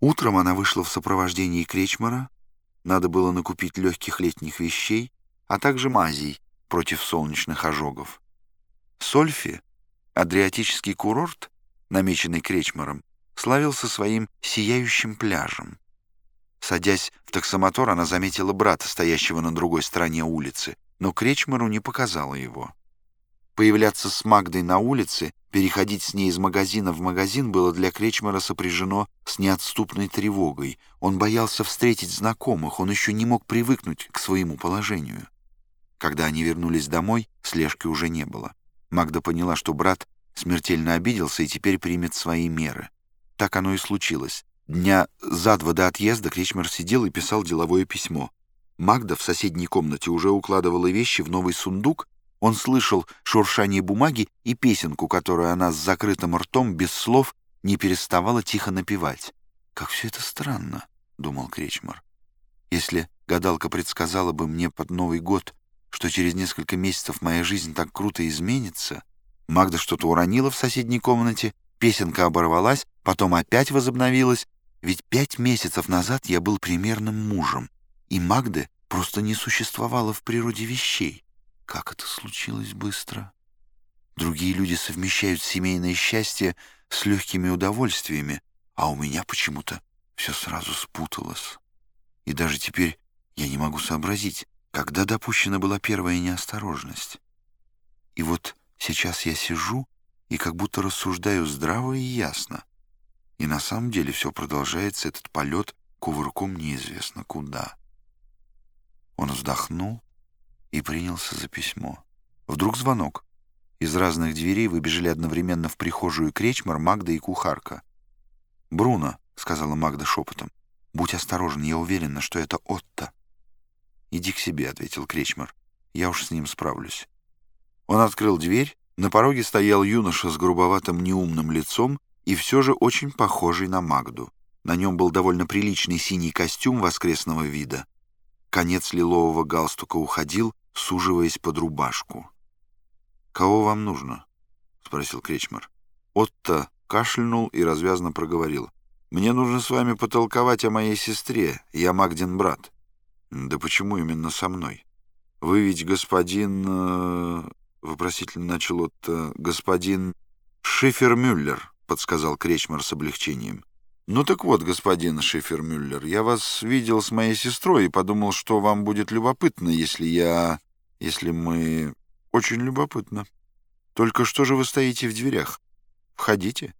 Утром она вышла в сопровождении Кречмара. Надо было накупить легких летних вещей, а также мазей против солнечных ожогов. Сольфи, адриатический курорт, намеченный Кречмаром, славился своим сияющим пляжем. Садясь в таксомотор, она заметила брата, стоящего на другой стороне улицы, но Кречмару не показала его. Появляться с Магдой на улице, переходить с ней из магазина в магазин было для Кречмара сопряжено с неотступной тревогой. Он боялся встретить знакомых, он еще не мог привыкнуть к своему положению. Когда они вернулись домой, слежки уже не было. Магда поняла, что брат смертельно обиделся и теперь примет свои меры. Так оно и случилось. Дня за два до отъезда Кречмар сидел и писал деловое письмо. Магда в соседней комнате уже укладывала вещи в новый сундук, он слышал шуршание бумаги и песенку, которую она с закрытым ртом, без слов, не переставала тихо напевать. «Как все это странно», — думал Кречмар. «Если гадалка предсказала бы мне под Новый год, что через несколько месяцев моя жизнь так круто изменится...» Магда что-то уронила в соседней комнате, песенка оборвалась, потом опять возобновилась, ведь пять месяцев назад я был примерным мужем, и Магды просто не существовало в природе вещей. Как это случилось быстро? Другие люди совмещают семейное счастье с легкими удовольствиями, а у меня почему-то все сразу спуталось. И даже теперь я не могу сообразить, когда допущена была первая неосторожность. И вот сейчас я сижу и как будто рассуждаю здраво и ясно. И на самом деле все продолжается, этот полет кувырком неизвестно куда. Он вздохнул и принялся за письмо. Вдруг звонок. Из разных дверей выбежали одновременно в прихожую Кречмар, Магда и кухарка. «Бруно», — сказала Магда шепотом, — «будь осторожен, я уверена, что это Отто». «Иди к себе», — ответил Кречмар. «Я уж с ним справлюсь». Он открыл дверь. На пороге стоял юноша с грубоватым неумным лицом и все же очень похожий на Магду. На нем был довольно приличный синий костюм воскресного вида. Конец лилового галстука уходил, суживаясь под рубашку. «Кого вам нужно?» — спросил Кречмар. Отто кашлянул и развязно проговорил. «Мне нужно с вами потолковать о моей сестре. Я Магдин брат». «Да почему именно со мной?» «Вы ведь господин...» э, — вопросительно начал Отто. «Господин Шифермюллер», — подсказал Кречмар с облегчением. «Ну так вот, господин Шифермюллер, я вас видел с моей сестрой и подумал, что вам будет любопытно, если я... если мы... Очень любопытно. Только что же вы стоите в дверях? Входите».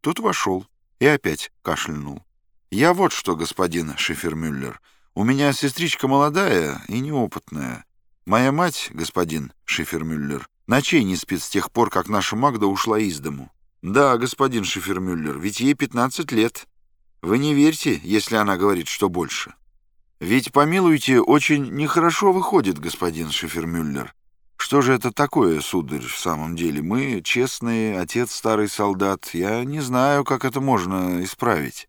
Тут вошел и опять кашлянул. «Я вот что, господин Шифермюллер, у меня сестричка молодая и неопытная. Моя мать, господин Шифермюллер, ночей не спит с тех пор, как наша Магда ушла из дому». «Да, господин Шифермюллер, ведь ей 15 лет. Вы не верьте, если она говорит, что больше. Ведь, помилуйте, очень нехорошо выходит, господин Шифермюллер. Что же это такое, сударь, в самом деле? Мы, честные, отец старый солдат, я не знаю, как это можно исправить».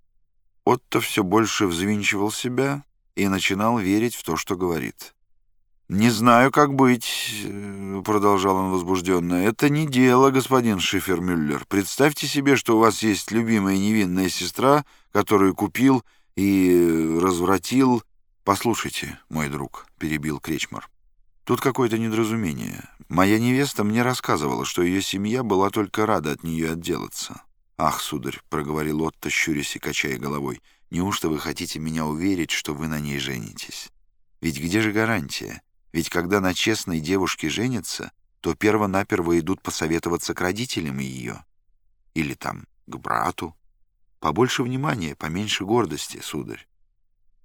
Отто все больше взвинчивал себя и начинал верить в то, что говорит. «Не знаю, как быть», — продолжал он возбужденно. «Это не дело, господин Шифермюллер. Представьте себе, что у вас есть любимая невинная сестра, которую купил и развратил...» «Послушайте, мой друг», — перебил Кречмар. «Тут какое-то недоразумение. Моя невеста мне рассказывала, что ее семья была только рада от нее отделаться». «Ах, сударь», — проговорил Отто, щурясь и качая головой, «неужто вы хотите меня уверить, что вы на ней женитесь? Ведь где же гарантия?» Ведь когда на честной девушке женятся, то перво-наперво идут посоветоваться к родителям ее. Или там к брату. Побольше внимания, поменьше гордости, сударь.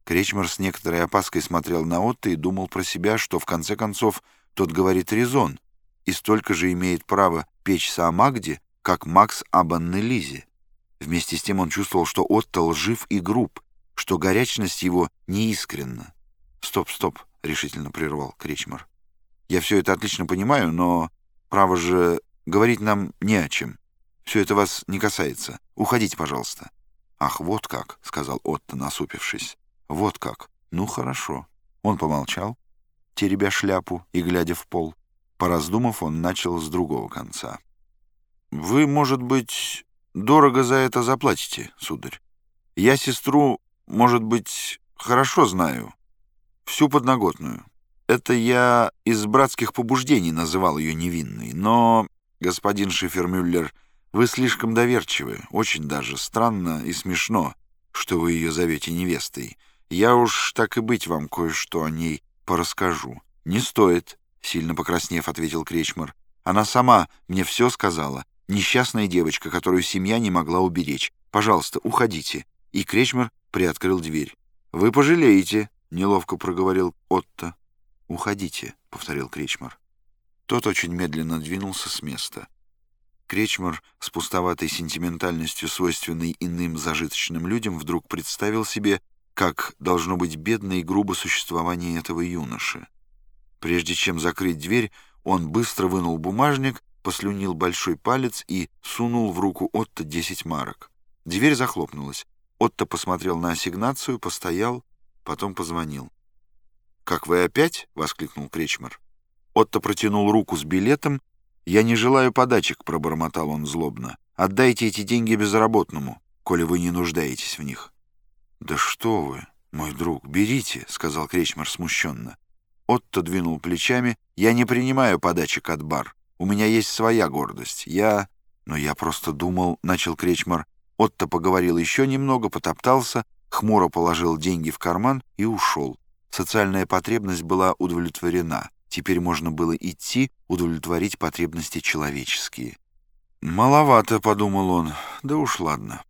Кречмар с некоторой опаской смотрел на Отто и думал про себя, что в конце концов тот говорит резон и столько же имеет право печься о Магде, как Макс об Аннелизе. Вместе с тем он чувствовал, что Отто лжив и груб, что горячность его неискренна. «Стоп, стоп!» — решительно прервал Кречмар. «Я все это отлично понимаю, но, право же, говорить нам не о чем. Все это вас не касается. Уходите, пожалуйста». «Ах, вот как!» — сказал Отто, насупившись. «Вот как! Ну, хорошо». Он помолчал, теребя шляпу и глядя в пол. Пораздумав, он начал с другого конца. «Вы, может быть, дорого за это заплатите, сударь. Я сестру, может быть, хорошо знаю. Всю подноготную. Это я из братских побуждений называл ее невинной. Но, господин Шифермюллер, вы слишком доверчивы. Очень даже странно и смешно, что вы ее зовете невестой. Я уж так и быть вам кое-что о ней порасскажу. Не стоит, сильно покраснев, ответил Кречмар. Она сама мне все сказала. Несчастная девочка, которую семья не могла уберечь. Пожалуйста, уходите. И Кречмар приоткрыл дверь. Вы пожалеете, неловко проговорил Отто. «Уходите», — повторил Кречмар. Тот очень медленно двинулся с места. Кречмар с пустоватой сентиментальностью, свойственной иным зажиточным людям, вдруг представил себе, как должно быть бедно и грубо существование этого юноши. Прежде чем закрыть дверь, он быстро вынул бумажник, послюнил большой палец и сунул в руку Отто десять марок. Дверь захлопнулась. Отто посмотрел на ассигнацию, постоял, потом позвонил. «Как вы опять?» — воскликнул Кречмар. Отто протянул руку с билетом. «Я не желаю подачек», — пробормотал он злобно. «Отдайте эти деньги безработному, коли вы не нуждаетесь в них». «Да что вы, мой друг, берите», — сказал Кречмар смущенно. Отто двинул плечами. «Я не принимаю подачек от бар. У меня есть своя гордость. Я...» «Но я просто думал», — начал Кречмар. Отто поговорил еще немного, потоптался, хмуро положил деньги в карман и ушел. Социальная потребность была удовлетворена. Теперь можно было идти, удовлетворить потребности человеческие. «Маловато», — подумал он. «Да уж ладно».